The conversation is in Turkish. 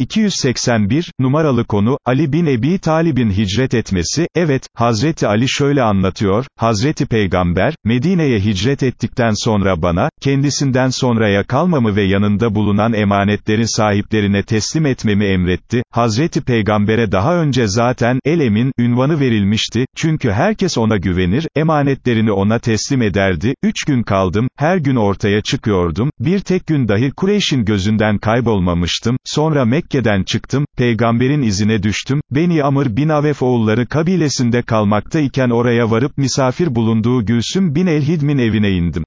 281, numaralı konu, Ali bin Ebi Talib'in hicret etmesi, evet, Hazreti Ali şöyle anlatıyor, Hazreti Peygamber, Medine'ye hicret ettikten sonra bana, kendisinden sonraya kalmamı ve yanında bulunan emanetlerin sahiplerine teslim etmemi emretti, Hazreti Peygamber'e daha önce zaten, el emin, ünvanı verilmişti, çünkü herkes ona güvenir, emanetlerini ona teslim ederdi, üç gün kaldım, her gün ortaya çıkıyordum, bir tek gün dahi Kureyş'in gözünden kaybolmamıştım, sonra Mekke'den çıktım, peygamberin izine düştüm, Beni Amr bin Avef oğulları kabilesinde kalmakta iken oraya varıp misafir bulunduğu Gülsüm bin Elhidmin evine indim.